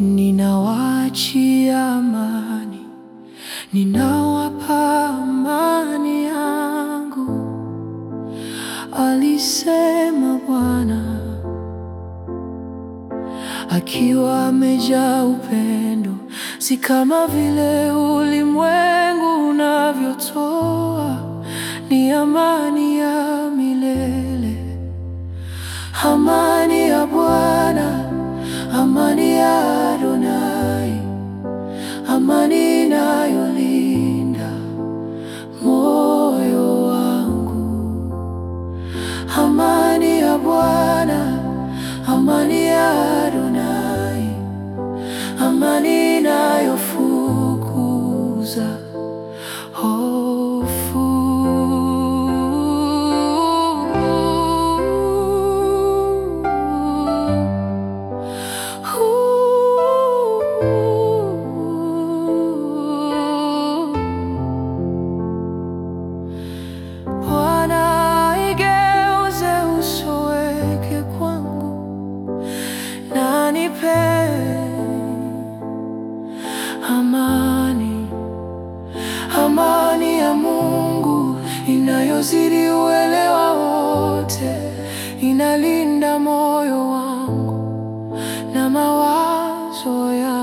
Ninawaachia amani, ninawapa amani yangu, alisema Bwana, akiwa amejaa upendo, si kama vile ulimwengu unavyotoa, ni amani ya milele. Amani ya Bwana, amani ya inayozidi uelewa wote, inalinda moyo wangu na mawazo ya